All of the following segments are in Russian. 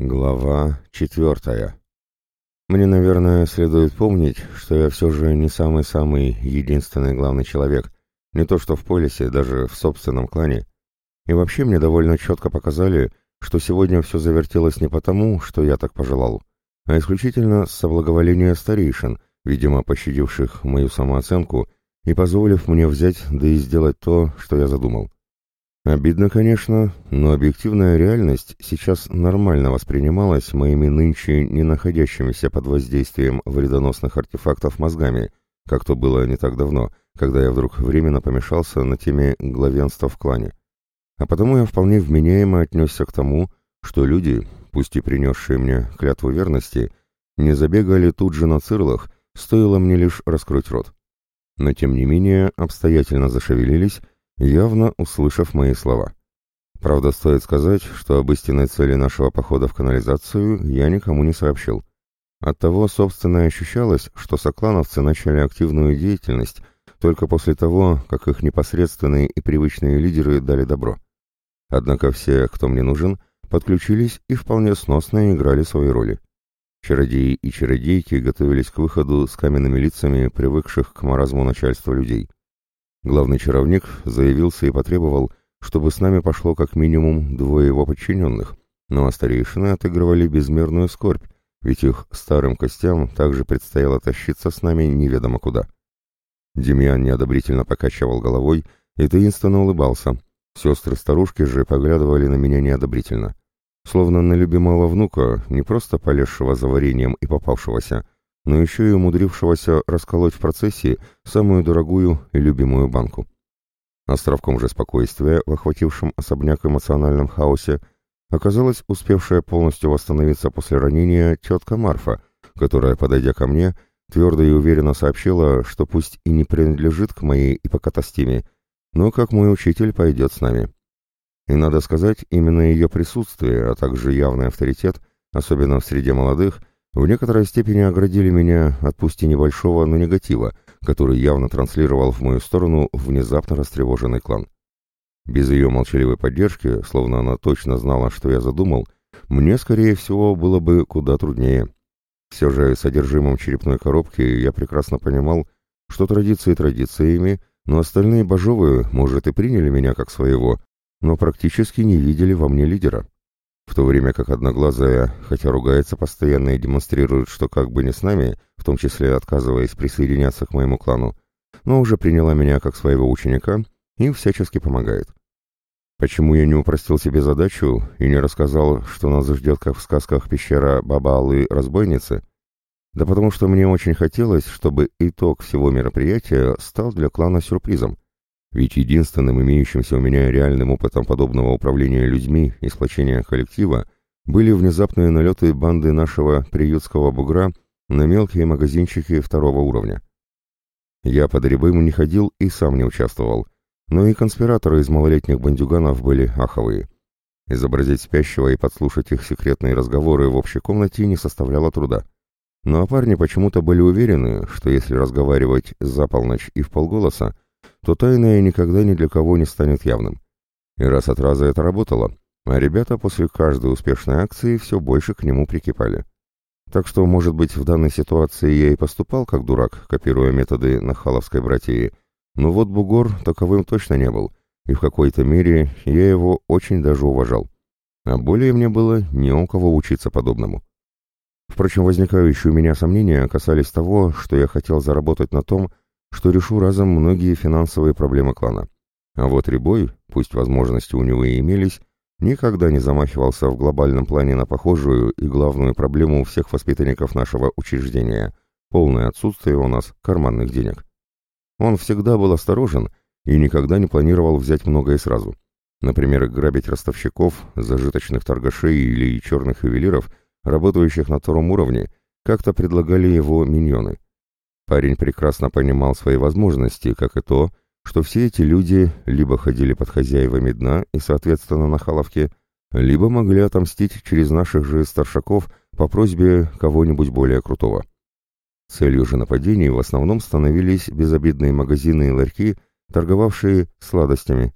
Глава четвертая. Мне, наверное, следует помнить, что я все же не самый-самый единственный главный человек, не то что в полисе, даже в собственном клане. И вообще мне довольно четко показали, что сегодня все завертелось не потому, что я так пожелал, а исключительно с соблаговоления старейшин, видимо, пощадивших мою самооценку и позволив мне взять да и сделать то, что я задумал. Обидно, конечно, но объективная реальность сейчас нормально воспринималась моими нынче не находящимися под воздействием вредоносных артефактов мозгами, как то было не так давно, когда я вдруг временно помешался на теме главенства в клане. А потому я вполне вменяемо отнесся к тому, что люди, пусть и принесшие мне клятву верности, не забегали тут же на цирлах, стоило мне лишь раскрыть рот. Но тем не менее обстоятельно зашевелились, явно услышав мои слова. Правда, стоит сказать, что об истинной цели нашего похода в канализацию я никому не сообщил. Оттого, собственно, ощущалось, что соклановцы начали активную деятельность только после того, как их непосредственные и привычные лидеры дали добро. Однако все, кто мне нужен, подключились и вполне сносно играли свои роли. Чародеи и чародейки готовились к выходу с каменными лицами, привыкших к маразму начальства людей. Главный чаровник заявился и потребовал, чтобы с нами пошло как минимум двое его подчиненных, но ну а старейшины отыгрывали безмерную скорбь, ведь их старым костям также предстояло тащиться с нами неведомо куда. Демьян неодобрительно покачивал головой и таинственно улыбался. Сестры-старушки же поглядывали на меня неодобрительно. Словно на любимого внука, не просто полезшего за вареньем и попавшегося, но еще и умудрившегося расколоть в процессе самую дорогую и любимую банку. Островком же спокойствия, в охватившем особняк эмоциональном хаосе, оказалась успевшая полностью восстановиться после ранения тетка Марфа, которая, подойдя ко мне, твердо и уверенно сообщила, что пусть и не принадлежит к моей ипокатастиме, но как мой учитель пойдет с нами. И надо сказать, именно ее присутствие, а также явный авторитет, особенно в среде молодых, в некоторой степени оградили меня от пусть и небольшого, но негатива, который явно транслировал в мою сторону внезапно растревоженный клан. Без ее молчаливой поддержки, словно она точно знала, что я задумал, мне, скорее всего, было бы куда труднее. Все же содержимым черепной коробки я прекрасно понимал, что традиции традициями, но остальные божовые, может, и приняли меня как своего, но практически не видели во мне лидера в то время как Одноглазая, хотя ругается постоянно и демонстрирует, что как бы не с нами, в том числе отказываясь присоединяться к моему клану, но уже приняла меня как своего ученика и всячески помогает. Почему я не упростил себе задачу и не рассказал, что нас ждет, как в сказках пещера Бабалы-разбойницы? Да потому что мне очень хотелось, чтобы итог всего мероприятия стал для клана сюрпризом. Ведь единственным имеющимся у меня реальным опытом подобного управления людьми и сплочения коллектива были внезапные налеты банды нашего приютского бугра на мелкие магазинчики второго уровня. Я под рябым не ходил и сам не участвовал, но и конспираторы из малолетних бандюганов были аховые. Изобразить спящего и подслушать их секретные разговоры в общей комнате не составляло труда. Ну а парни почему-то были уверены, что если разговаривать за полночь и в полголоса, то тайное никогда ни для кого не станет явным. И раз от раза это работало, а ребята после каждой успешной акции все больше к нему прикипали. Так что, может быть, в данной ситуации я и поступал как дурак, копируя методы нахаловской братьи, но вот бугор таковым точно не был, и в какой-то мере я его очень даже уважал. А более мне было не у кого учиться подобному. Впрочем, возникающие у меня сомнения касались того, что я хотел заработать на том, что решу разом многие финансовые проблемы клана. А вот Рябой, пусть возможности у него и имелись, никогда не замахивался в глобальном плане на похожую и главную проблему всех воспитанников нашего учреждения – полное отсутствие у нас карманных денег. Он всегда был осторожен и никогда не планировал взять многое сразу. Например, грабить ростовщиков, зажиточных торгашей или черных ювелиров, работающих на втором уровне, как-то предлагали его миньоны – Парень прекрасно понимал свои возможности, как и то, что все эти люди либо ходили под хозяевами дна и, соответственно, на халавке, либо могли отомстить через наших же старшаков по просьбе кого-нибудь более крутого. Целью же нападений в основном становились безобидные магазины и ларьки, торговавшие сладостями.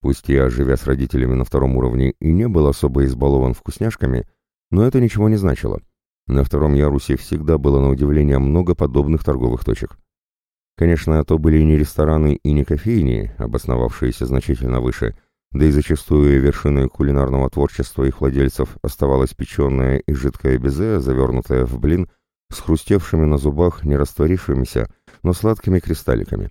Пусть я, живя с родителями на втором уровне, и не был особо избалован вкусняшками, Но это ничего не значило. На втором ярусе всегда было на удивление много подобных торговых точек. Конечно, то были не рестораны и не кофейни, обосновавшиеся значительно выше, да и зачастую вершиной кулинарного творчества их владельцев оставалась печеная и жидкая безе, завернутая в блин, с хрустевшими на зубах не растворившимися, но сладкими кристалликами.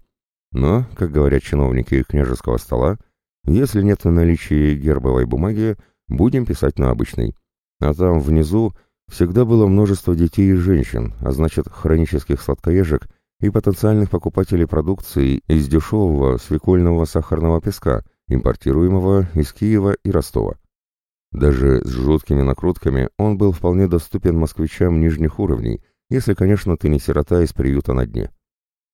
Но, как говорят чиновники княжеского стола, если нет в наличии гербовой бумаги, будем писать на обычной. А там внизу всегда было множество детей и женщин, а значит хронических сладкоежек и потенциальных покупателей продукции из дешевого свекольного сахарного песка, импортируемого из Киева и Ростова. Даже с жуткими накрутками он был вполне доступен москвичам нижних уровней, если, конечно, ты не сирота из приюта на дне.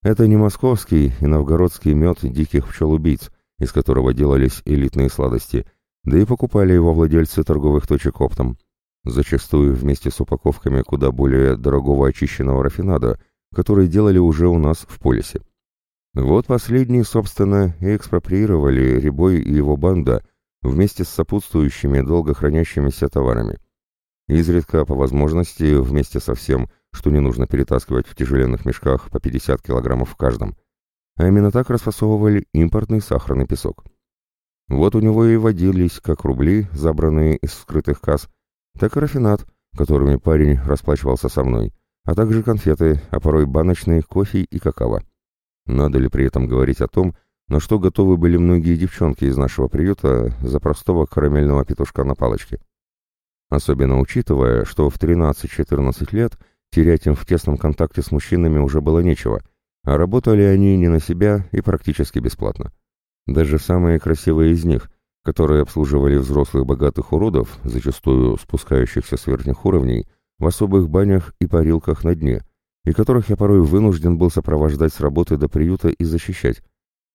Это не московский и новгородский мед диких пчел-убийц, из которого делались элитные сладости, да и покупали его владельцы торговых точек оптом, зачастую вместе с упаковками куда более дорогого очищенного рафинада, который делали уже у нас в полисе. Вот последние, собственно, и экспроприировали Рябой и его банда вместе с сопутствующими долго хранящимися товарами. Изредка, по возможности, вместе со всем, что не нужно перетаскивать в тяжеленных мешках по 50 килограммов в каждом. А именно так расфасовывали импортный сахарный песок. Вот у него и водились как рубли, забранные из скрытых касс, так и рафинат, которыми парень расплачивался со мной, а также конфеты, а порой баночные кофе и какао. Надо ли при этом говорить о том, на что готовы были многие девчонки из нашего приюта за простого карамельного петушка на палочке? Особенно учитывая, что в 13-14 лет терять им в тесном контакте с мужчинами уже было нечего, а работали они не на себя и практически бесплатно. Даже самые красивые из них, которые обслуживали взрослых богатых уродов, зачастую спускающихся с верхних уровней, в особых банях и парилках на дне, и которых я порой вынужден был сопровождать с работы до приюта и защищать,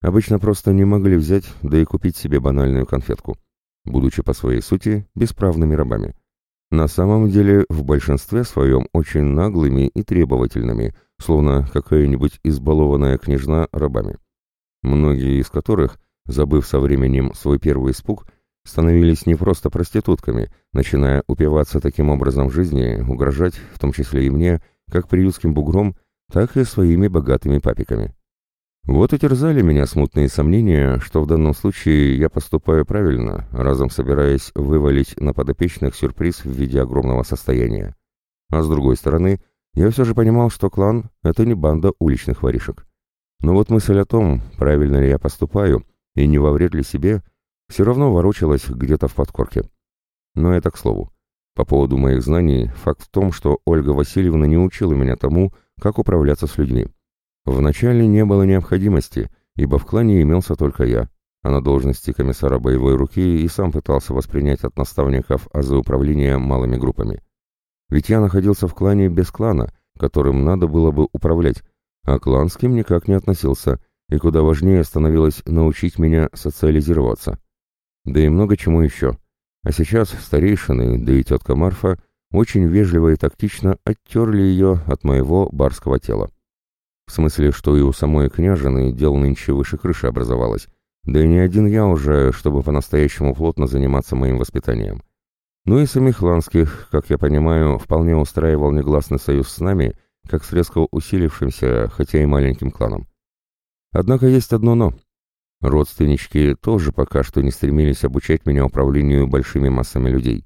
обычно просто не могли взять, да и купить себе банальную конфетку, будучи по своей сути бесправными рабами. На самом деле, в большинстве своем очень наглыми и требовательными, словно какая-нибудь избалованная княжна рабами многие из которых, забыв со временем свой первый испуг, становились не просто проститутками, начиная упиваться таким образом жизни, угрожать, в том числе и мне, как приютским бугром, так и своими богатыми папиками. Вот и терзали меня смутные сомнения, что в данном случае я поступаю правильно, разом собираясь вывалить на подопечных сюрприз в виде огромного состояния. А с другой стороны, я все же понимал, что клан — это не банда уличных воришек. Но вот мысль о том, правильно ли я поступаю и не во вред ли себе, все равно ворочалась где-то в подкорке. Но это к слову. По поводу моих знаний, факт в том, что Ольга Васильевна не учила меня тому, как управляться с людьми. Вначале не было необходимости, ибо в клане имелся только я, а на должности комиссара боевой руки и сам пытался воспринять от наставников азы управления малыми группами. Ведь я находился в клане без клана, которым надо было бы управлять, а клан с кем никак не относился, и куда важнее становилось научить меня социализироваться. Да и много чему еще. А сейчас старейшины, да и тетка Марфа, очень вежливо и тактично оттерли ее от моего барского тела. В смысле, что и у самой княжины дел нынче выше крыши образовалось, да и не один я уже, чтобы по-настоящему плотно заниматься моим воспитанием. Ну и самих ланских, как я понимаю, вполне устраивал негласный союз с нами — как с резко усилившимся, хотя и маленьким кланом. Однако есть одно «но». Родственнички тоже пока что не стремились обучать меня управлению большими массами людей.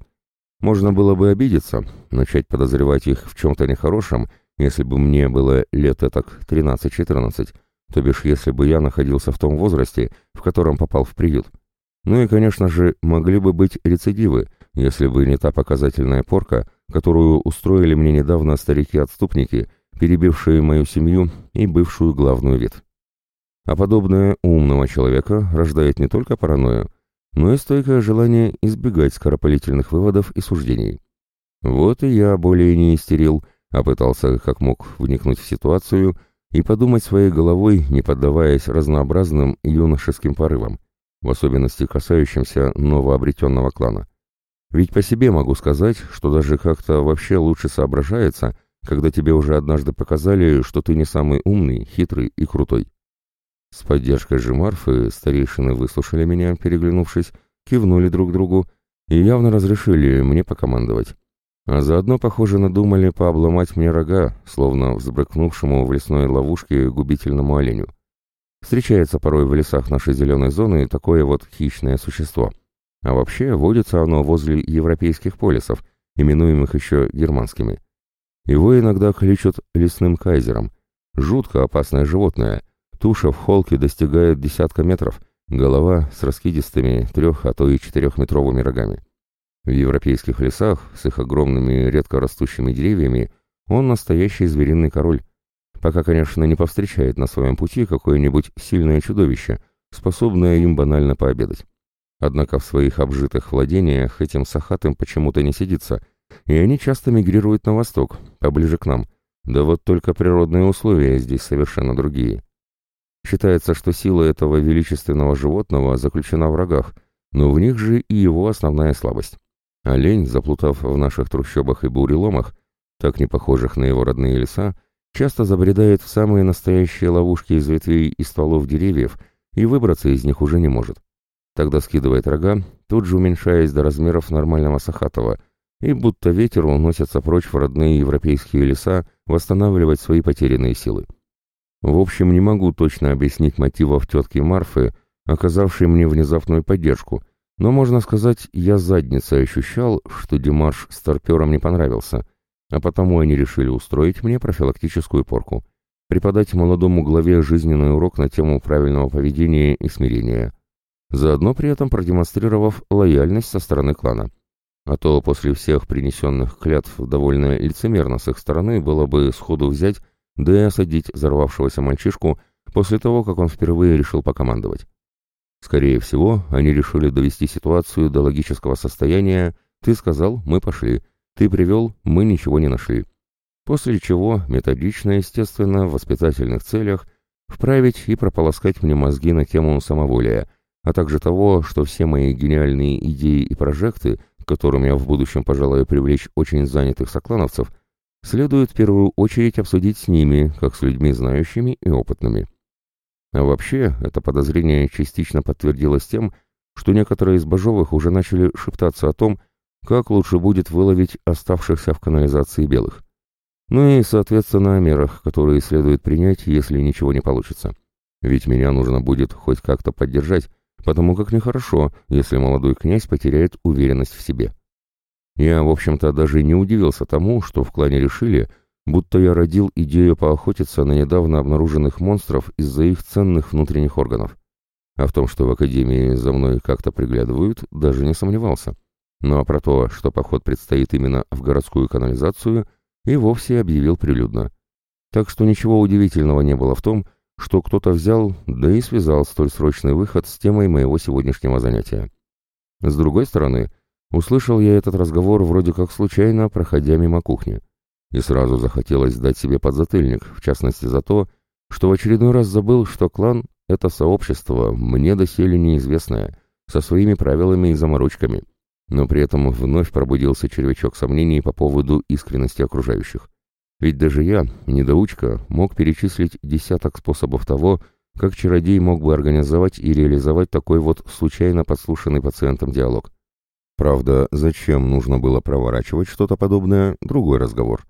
Можно было бы обидеться, начать подозревать их в чем-то нехорошем, если бы мне было лет так 13-14, то бишь если бы я находился в том возрасте, в котором попал в приют. Ну и, конечно же, могли бы быть рецидивы, если бы не та показательная порка, которую устроили мне недавно старики-отступники, перебившие мою семью и бывшую главную ветвь. А подобное умного человека рождает не только паранойю, но и стойкое желание избегать скоропалительных выводов и суждений. Вот и я более не истерил, а пытался как мог вникнуть в ситуацию и подумать своей головой, не поддаваясь разнообразным юношеским порывам, в особенности касающимся новообретенного клана. Ведь по себе могу сказать, что даже как-то вообще лучше соображается, когда тебе уже однажды показали, что ты не самый умный, хитрый и крутой. С поддержкой же Марфы старейшины выслушали меня, переглянувшись, кивнули друг другу и явно разрешили мне покомандовать. А заодно, похоже, надумали пообломать мне рога, словно взбрыкнувшему в лесной ловушке губительному оленю. Встречается порой в лесах нашей зеленой зоны такое вот хищное существо. А вообще водится оно возле европейских полисов, именуемых еще германскими. Его иногда кличут лесным кайзером. Жутко опасное животное. Туша в холке достигает десятка метров, голова с раскидистыми трех, а то и четырехметровыми рогами. В европейских лесах с их огромными редко растущими деревьями он настоящий звериный король, пока, конечно, не повстречает на своем пути какое-нибудь сильное чудовище, способное им банально пообедать. Однако в своих обжитых владениях этим сахатым почему-то не сидится, и они часто мигрируют на восток, поближе к нам. Да вот только природные условия здесь совершенно другие. Считается, что сила этого величественного животного заключена в рогах, но в них же и его основная слабость. Олень, заплутав в наших трущобах и буреломах, так не похожих на его родные леса, часто забредает в самые настоящие ловушки из ветвей и стволов деревьев и выбраться из них уже не может. Тогда скидывает рога, тут же уменьшаясь до размеров нормального сахатова, и будто ветер уносится прочь в родные европейские леса восстанавливать свои потерянные силы. В общем, не могу точно объяснить мотивов тетки Марфы, оказавшей мне внезапную поддержку – но, можно сказать, я задницей ощущал, что Димаш старперам не понравился, а потому они решили устроить мне профилактическую порку, преподать молодому главе жизненный урок на тему правильного поведения и смирения, заодно при этом продемонстрировав лояльность со стороны клана. А то после всех принесенных клятв довольно лицемерно с их стороны было бы сходу взять, да и осадить взорвавшегося мальчишку после того, как он впервые решил покомандовать. Скорее всего, они решили довести ситуацию до логического состояния «ты сказал, мы пошли», «ты привел, мы ничего не нашли». После чего, методично, естественно, в воспитательных целях, вправить и прополоскать мне мозги на тему самоволия, а также того, что все мои гениальные идеи и прожекты, которым я в будущем пожелаю привлечь очень занятых соклановцев, следует в первую очередь обсудить с ними, как с людьми знающими и опытными. А вообще, это подозрение частично подтвердилось тем, что некоторые из Бажовых уже начали шептаться о том, как лучше будет выловить оставшихся в канализации белых. Ну и, соответственно, о мерах, которые следует принять, если ничего не получится. Ведь меня нужно будет хоть как-то поддержать, потому как нехорошо, если молодой князь потеряет уверенность в себе. Я, в общем-то, даже не удивился тому, что в клане решили – будто я родил идею поохотиться на недавно обнаруженных монстров из-за их ценных внутренних органов. А в том, что в Академии за мной как-то приглядывают, даже не сомневался. Ну а про то, что поход предстоит именно в городскую канализацию, и вовсе объявил прилюдно. Так что ничего удивительного не было в том, что кто-то взял, да и связал столь срочный выход с темой моего сегодняшнего занятия. С другой стороны, услышал я этот разговор вроде как случайно, проходя мимо кухни и сразу захотелось дать себе подзатыльник, в частности за то, что в очередной раз забыл, что клан — это сообщество, мне доселе неизвестное, со своими правилами и заморочками, но при этом вновь пробудился червячок сомнений по поводу искренности окружающих. Ведь даже я, недоучка, мог перечислить десяток способов того, как чародей мог бы организовать и реализовать такой вот случайно подслушанный пациентом диалог. Правда, зачем нужно было проворачивать что-то подобное – другой разговор.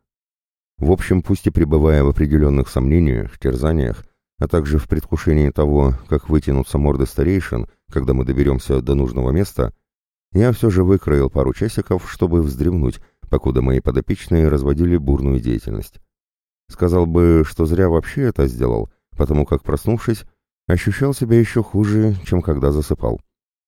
В общем, пусть и пребывая в определенных сомнениях, терзаниях, а также в предвкушении того, как вытянутся морды старейшин, когда мы доберемся до нужного места, я все же выкроил пару часиков, чтобы вздремнуть, покуда мои подопечные разводили бурную деятельность. Сказал бы, что зря вообще это сделал, потому как, проснувшись, ощущал себя еще хуже, чем когда засыпал.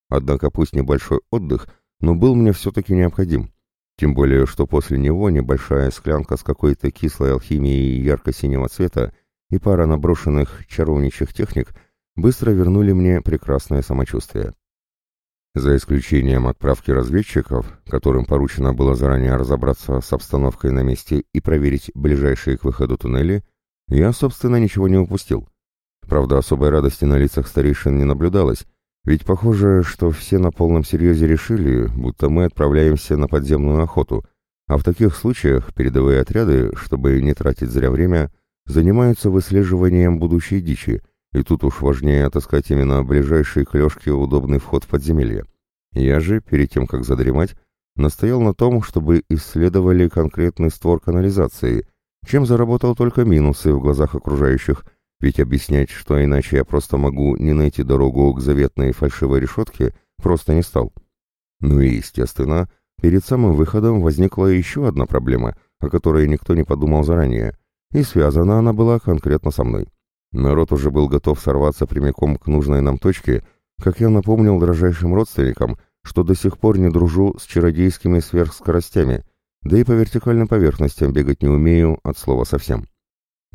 Однако пусть небольшой отдых, но был мне все-таки необходим. Тем более, что после него небольшая склянка с какой-то кислой алхимией ярко-синего цвета и пара наброшенных чаровничьих техник быстро вернули мне прекрасное самочувствие. За исключением отправки разведчиков, которым поручено было заранее разобраться с обстановкой на месте и проверить ближайшие к выходу туннели, я, собственно, ничего не упустил. Правда, особой радости на лицах старейшин не наблюдалось, ведь похоже, что все на полном серьезе решили, будто мы отправляемся на подземную охоту, а в таких случаях передовые отряды, чтобы не тратить зря время, занимаются выслеживанием будущей дичи, и тут уж важнее отыскать именно ближайший к удобный вход в подземелье. Я же, перед тем, как задремать, настоял на том, чтобы исследовали конкретный створ канализации, чем заработал только минусы в глазах окружающих, ведь объяснять, что иначе я просто могу не найти дорогу к заветной фальшивой решетке, просто не стал. Ну и, естественно, перед самым выходом возникла еще одна проблема, о которой никто не подумал заранее, и связана она была конкретно со мной. Народ уже был готов сорваться прямиком к нужной нам точке, как я напомнил дрожайшим родственникам, что до сих пор не дружу с чародейскими сверхскоростями, да и по вертикальным поверхностям бегать не умею от слова совсем.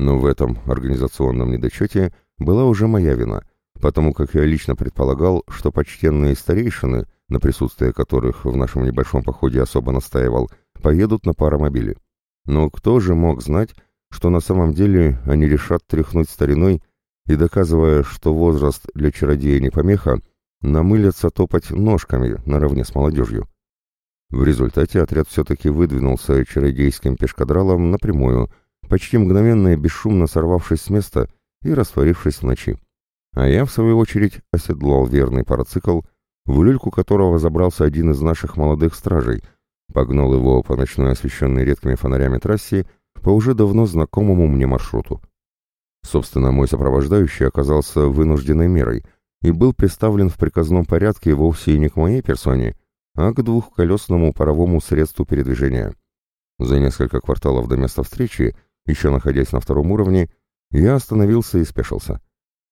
Но в этом организационном недочете была уже моя вина, потому как я лично предполагал, что почтенные старейшины, на присутствие которых в нашем небольшом походе особо настаивал, поедут на паромобиле. Но кто же мог знать, что на самом деле они решат тряхнуть стариной и, доказывая, что возраст для чародея не помеха, намылятся топать ножками наравне с молодежью. В результате отряд все-таки выдвинулся чародейским пешкадралом напрямую, почти мгновенно и бесшумно сорвавшись с места и растворившись в ночи. А я, в свою очередь, оседлал верный парацикл, в люльку которого забрался один из наших молодых стражей, погнал его по ночной освещенной редкими фонарями трассе по уже давно знакомому мне маршруту. Собственно, мой сопровождающий оказался вынужденной мерой и был представлен в приказном порядке вовсе не к моей персоне, а к двухколесному паровому средству передвижения. За несколько кварталов до места встречи, еще находясь на втором уровне, я остановился и спешился.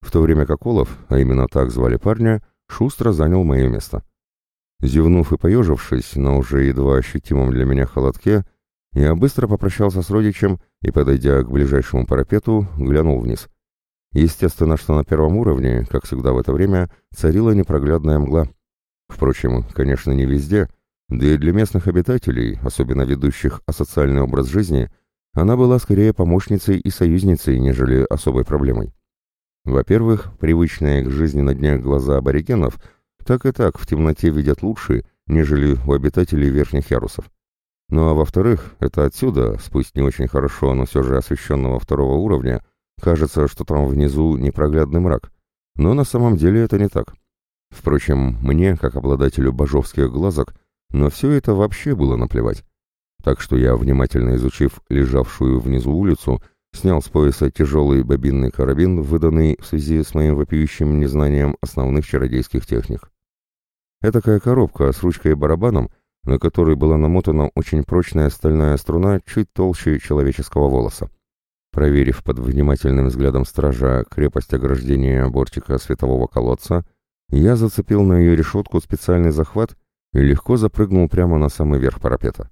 В то время как Олаф, а именно так звали парня, шустро занял мое место. Зевнув и поежившись на уже едва ощутимом для меня холодке, я быстро попрощался с родичем и, подойдя к ближайшему парапету, глянул вниз. Естественно, что на первом уровне, как всегда в это время, царила непроглядная мгла. Впрочем, конечно, не везде, да и для местных обитателей, особенно ведущих асоциальный образ жизни, она была скорее помощницей и союзницей, нежели особой проблемой. Во-первых, привычные к жизни на днях глаза аборигенов так и так в темноте видят лучше, нежели у обитателей верхних ярусов. Ну а во-вторых, это отсюда, пусть не очень хорошо, но все же освещенного второго уровня, кажется, что там внизу непроглядный мрак. Но на самом деле это не так. Впрочем, мне, как обладателю божовских глазок, на все это вообще было наплевать. Так что я, внимательно изучив лежавшую внизу улицу, снял с пояса тяжелый бобинный карабин, выданный в связи с моим вопиющим незнанием основных чародейских техник. Этакая коробка с ручкой и барабаном, на которой была намотана очень прочная стальная струна чуть толще человеческого волоса. Проверив под внимательным взглядом стража крепость ограждения бортика светового колодца, я зацепил на ее решетку специальный захват и легко запрыгнул прямо на самый верх парапета.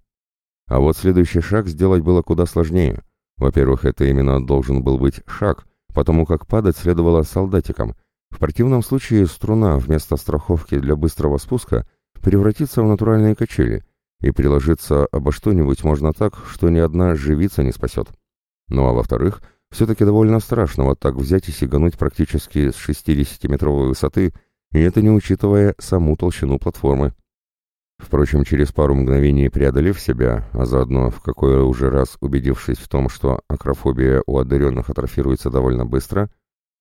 А вот следующий шаг сделать было куда сложнее. Во-первых, это именно должен был быть шаг, потому как падать следовало солдатикам. В противном случае струна вместо страховки для быстрого спуска превратится в натуральные качели, и приложиться обо что-нибудь можно так, что ни одна живица не спасет. Ну а во-вторых, все-таки довольно страшно вот так взять и сигануть практически с 60-метровой высоты, и это не учитывая саму толщину платформы. Впрочем, через пару мгновений преодолев себя, а заодно в какой уже раз убедившись в том, что акрофобия у одаренных атрофируется довольно быстро,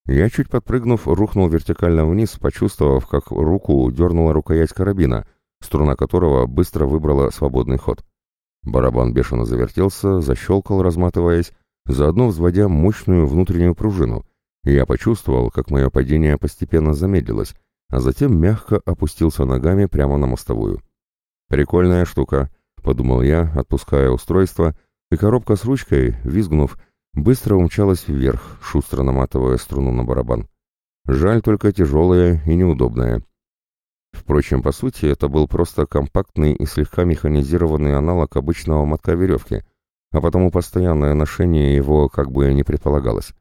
я, чуть подпрыгнув, рухнул вертикально вниз, почувствовав, как руку дернула рукоять карабина, струна которого быстро выбрала свободный ход. Барабан бешено завертелся, защелкал, разматываясь, заодно взводя мощную внутреннюю пружину, и я почувствовал, как мое падение постепенно замедлилось, а затем мягко опустился ногами прямо на мостовую. «Прикольная штука», — подумал я, отпуская устройство, и коробка с ручкой, визгнув, быстро умчалась вверх, шустро наматывая струну на барабан. Жаль только тяжелая и неудобная. Впрочем, по сути, это был просто компактный и слегка механизированный аналог обычного мотка веревки, а потому постоянное ношение его как бы не предполагалось.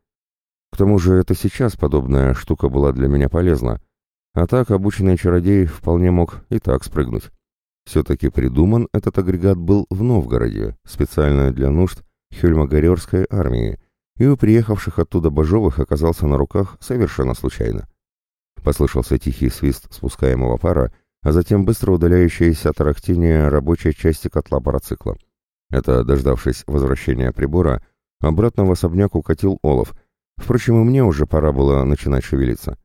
К тому же это сейчас подобная штука была для меня полезна, а так обученный чародей вполне мог и так спрыгнуть. Все-таки придуман этот агрегат был в Новгороде, специально для нужд Хельмогорерской армии, и у приехавших оттуда божовых оказался на руках совершенно случайно. Послышался тихий свист спускаемого пара, а затем быстро удаляющееся тарахтение рабочей части котла парацикла. Это, дождавшись возвращения прибора, обратно в особняк укатил Олов. Впрочем, и мне уже пора было начинать шевелиться.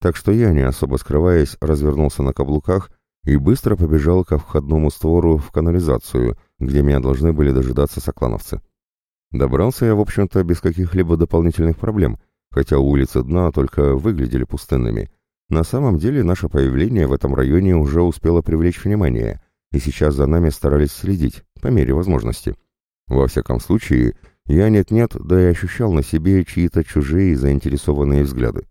Так что я, не особо скрываясь, развернулся на каблуках и быстро побежал ко входному створу в канализацию, где меня должны были дожидаться соклановцы. Добрался я, в общем-то, без каких-либо дополнительных проблем, хотя улицы дна только выглядели пустынными. На самом деле наше появление в этом районе уже успело привлечь внимание, и сейчас за нами старались следить, по мере возможности. Во всяком случае, я нет-нет, да и ощущал на себе чьи-то чужие заинтересованные взгляды.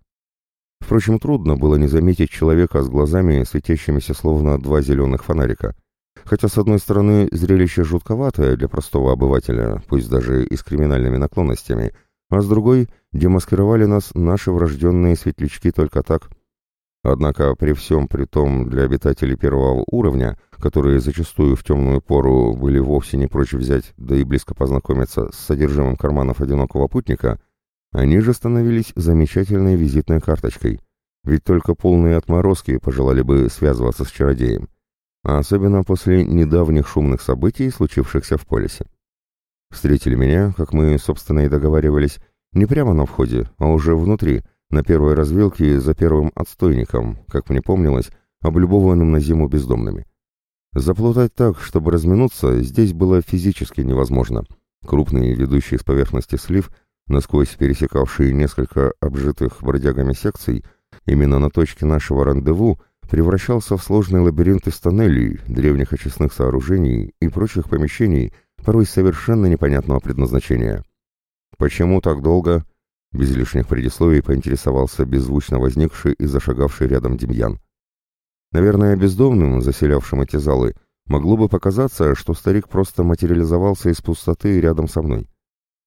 Впрочем, трудно было не заметить человека с глазами, светящимися словно два зеленых фонарика. Хотя, с одной стороны, зрелище жутковатое для простого обывателя, пусть даже и с криминальными наклонностями, а с другой демаскировали нас наши врожденные светлячки только так. Однако при всем при том для обитателей первого уровня, которые зачастую в темную пору были вовсе не прочь взять, да и близко познакомиться с содержимым карманов одинокого путника, они же становились замечательной визитной карточкой, ведь только полные отморозки пожелали бы связываться с чародеем а особенно после недавних шумных событий, случившихся в полисе. Встретили меня, как мы, собственно, и договаривались, не прямо на входе, а уже внутри, на первой развилке за первым отстойником, как мне помнилось, облюбованным на зиму бездомными. Заплутать так, чтобы разминуться, здесь было физически невозможно. Крупный, ведущий с поверхности слив, насквозь пересекавший несколько обжитых бродягами секций, именно на точке нашего рандеву, превращался в сложный лабиринт из тоннелей, древних очистных сооружений и прочих помещений, порой совершенно непонятного предназначения. «Почему так долго?» — без лишних предисловий поинтересовался беззвучно возникший и зашагавший рядом Демьян. Наверное, бездомным, заселявшим эти залы, могло бы показаться, что старик просто материализовался из пустоты рядом со мной.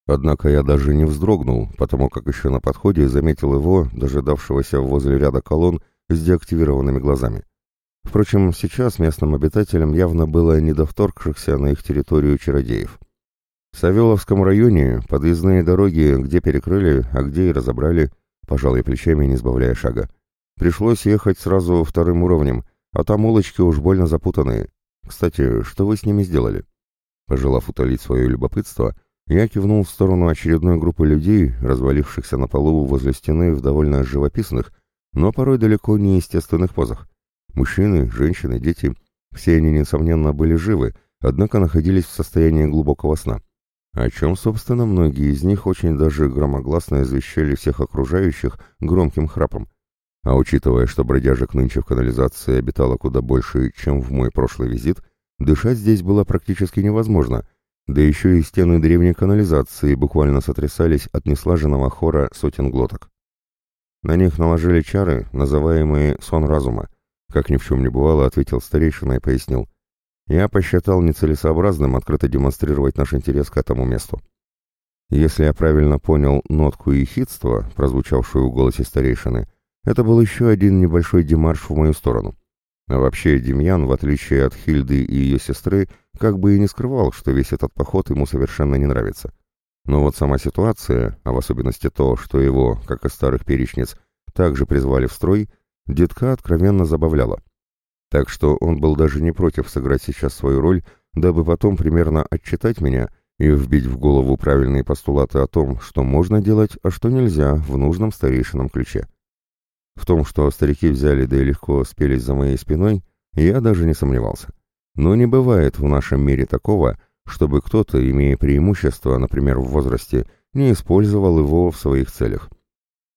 Однако я даже не вздрогнул, потому как еще на подходе заметил его, дожидавшегося возле ряда колонн, с деактивированными глазами. Впрочем, сейчас местным обитателям явно было не до вторгшихся на их территорию чародеев. В Савеловском районе подъездные дороги где перекрыли, а где и разобрали, пожалуй, плечами не сбавляя шага. Пришлось ехать сразу вторым уровнем, а там улочки уж больно запутанные. Кстати, что вы с ними сделали? Пожелав утолить свое любопытство, я кивнул в сторону очередной группы людей, развалившихся на полу возле стены в довольно живописных, но порой далеко не естественных позах. Мужчины, женщины, дети, все они, несомненно, были живы, однако находились в состоянии глубокого сна. О чем, собственно, многие из них очень даже громогласно извещали всех окружающих громким храпом. А учитывая, что бродяжек нынче в канализации обитало куда больше, чем в мой прошлый визит, дышать здесь было практически невозможно, да еще и стены древней канализации буквально сотрясались от неслаженного хора сотен глоток. На них наложили чары, называемые «сон разума», как ни в чем не бывало, ответил старейшина и пояснил. Я посчитал нецелесообразным открыто демонстрировать наш интерес к этому месту. Если я правильно понял нотку ехидства, прозвучавшую в голосе старейшины, это был еще один небольшой демарш в мою сторону. А вообще, Демьян, в отличие от Хильды и ее сестры, как бы и не скрывал, что весь этот поход ему совершенно не нравится. Но вот сама ситуация, а в особенности то, что его, как и старых перечниц, также призвали в строй, детка откровенно забавляла. Так что он был даже не против сыграть сейчас свою роль, дабы потом примерно отчитать меня и вбить в голову правильные постулаты о том, что можно делать, а что нельзя в нужном старейшинном ключе. В том, что старики взяли да и легко спелись за моей спиной, я даже не сомневался. Но не бывает в нашем мире такого, чтобы кто-то, имея преимущество, например, в возрасте, не использовал его в своих целях.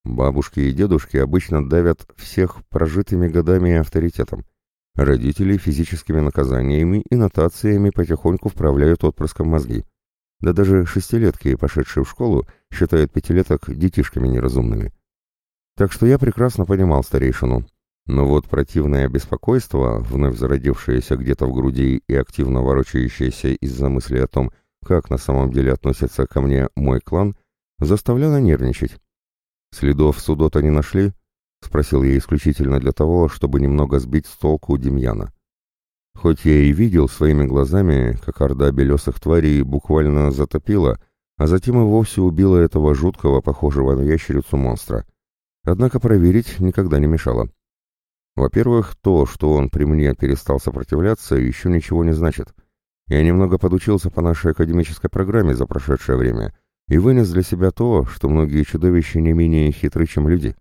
Бабушки и дедушки обычно давят всех прожитыми годами авторитетом. Родители физическими наказаниями и нотациями потихоньку вправляют отпрыском мозги. Да даже шестилетки, пошедшие в школу, считают пятилеток детишками неразумными. Так что я прекрасно понимал старейшину, но вот противное беспокойство, вновь зародившееся где-то в груди и активно ворочающееся из-за мысли о том, как на самом деле относится ко мне мой клан, заставляло нервничать. «Следов судота не нашли?» — спросил я исключительно для того, чтобы немного сбить с толку Демьяна. Хоть я и видел своими глазами, как орда белесых тварей буквально затопила, а затем и вовсе убила этого жуткого, похожего на ящерицу монстра. Однако проверить никогда не мешало. Во-первых, то, что он при мне перестал сопротивляться, еще ничего не значит. Я немного подучился по нашей академической программе за прошедшее время и вынес для себя то, что многие чудовища не менее хитры, чем люди.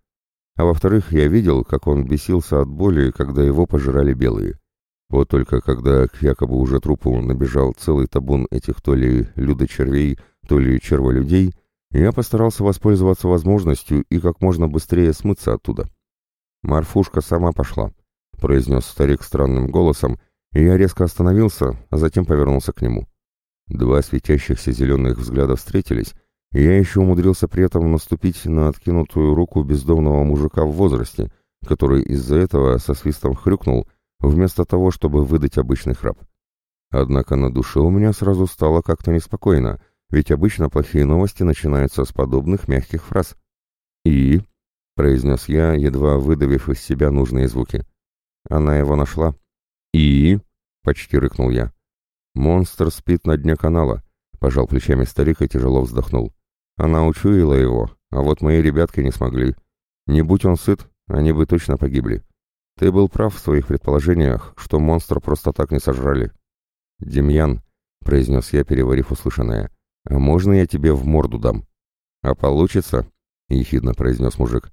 А во-вторых, я видел, как он бесился от боли, когда его пожирали белые. Вот только когда к якобы уже трупу набежал целый табун этих то ли людочервей, то ли черволюдей, я постарался воспользоваться возможностью и как можно быстрее смыться оттуда. «Марфушка сама пошла», — произнес старик странным голосом, и я резко остановился, а затем повернулся к нему. Два светящихся зеленых взгляда встретились, и я еще умудрился при этом наступить на откинутую руку бездомного мужика в возрасте, который из-за этого со свистом хрюкнул, вместо того, чтобы выдать обычный храп. Однако на душе у меня сразу стало как-то неспокойно, ведь обычно плохие новости начинаются с подобных мягких фраз. «И?» — произнес я, едва выдавив из себя нужные звуки. Она его нашла. «И?» — почти рыкнул я. «Монстр спит на дне канала», — пожал плечами старик и тяжело вздохнул. «Она учуяла его, а вот мои ребятки не смогли. Не будь он сыт, они бы точно погибли. Ты был прав в своих предположениях, что монстр просто так не сожрали». «Демьян», — произнес я, переварив услышанное, — «а можно я тебе в морду дам?» «А получится?» — ехидно произнес мужик.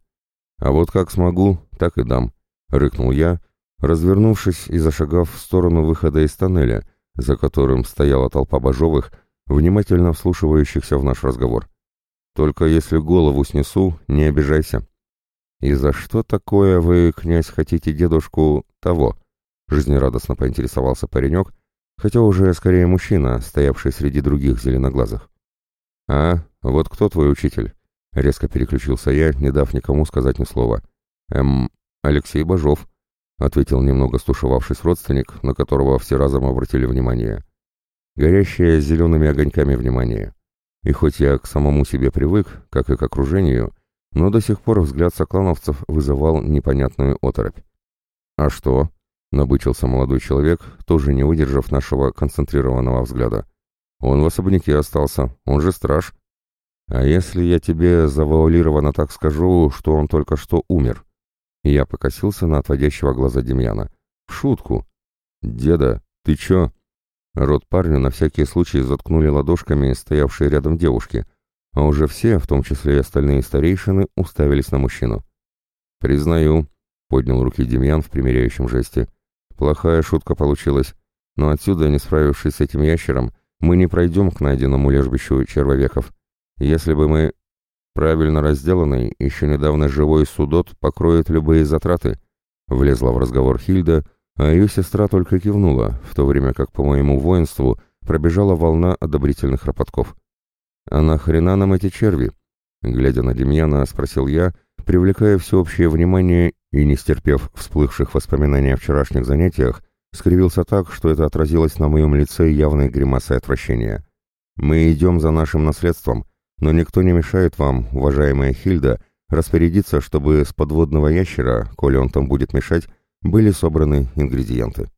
«А вот как смогу, так и дам», — рыкнул я, развернувшись и зашагав в сторону выхода из тоннеля, за которым стояла толпа божовых, внимательно вслушивающихся в наш разговор. «Только если голову снесу, не обижайся». «И за что такое вы, князь, хотите дедушку того?» Жизнерадостно поинтересовался паренек, хотя уже скорее мужчина, стоявший среди других зеленоглазых. «А, вот кто твой учитель?» Резко переключился я, не дав никому сказать ни слова. «Эм, Алексей Бажов», — ответил немного стушевавшись родственник, на которого все разом обратили внимание. Горящее зелеными огоньками внимание. И хоть я к самому себе привык, как и к окружению, но до сих пор взгляд соклановцев вызывал непонятную оторопь. «А что?» — набычился молодой человек, тоже не выдержав нашего концентрированного взгляда. «Он в особняке остался, он же страж». «А если я тебе завуалированно так скажу, что он только что умер?» Я покосился на отводящего глаза Демьяна. «В шутку!» «Деда, ты чё?» Рот парня на всякий случай заткнули ладошками стоявшие рядом девушки, а уже все, в том числе и остальные старейшины, уставились на мужчину. «Признаю», — поднял руки Демьян в примиряющем жесте, — «плохая шутка получилась, но отсюда, не справившись с этим ящером, мы не пройдем к найденному лежбищу червовеков. Если бы мы...» «Правильно разделанный, еще недавно живой судот покроет любые затраты», — влезла в разговор Хильда, а ее сестра только кивнула, в то время как по моему воинству пробежала волна одобрительных ропотков. «А нахрена нам эти черви?» Глядя на Демьяна, спросил я, привлекая всеобщее внимание и, не стерпев всплывших воспоминаний о вчерашних занятиях, скривился так, что это отразилось на моем лице явной гримасой отвращения. «Мы идем за нашим наследством, но никто не мешает вам, уважаемая Хильда, распорядиться, чтобы с подводного ящера, коли он там будет мешать, были собраны ингредиенты».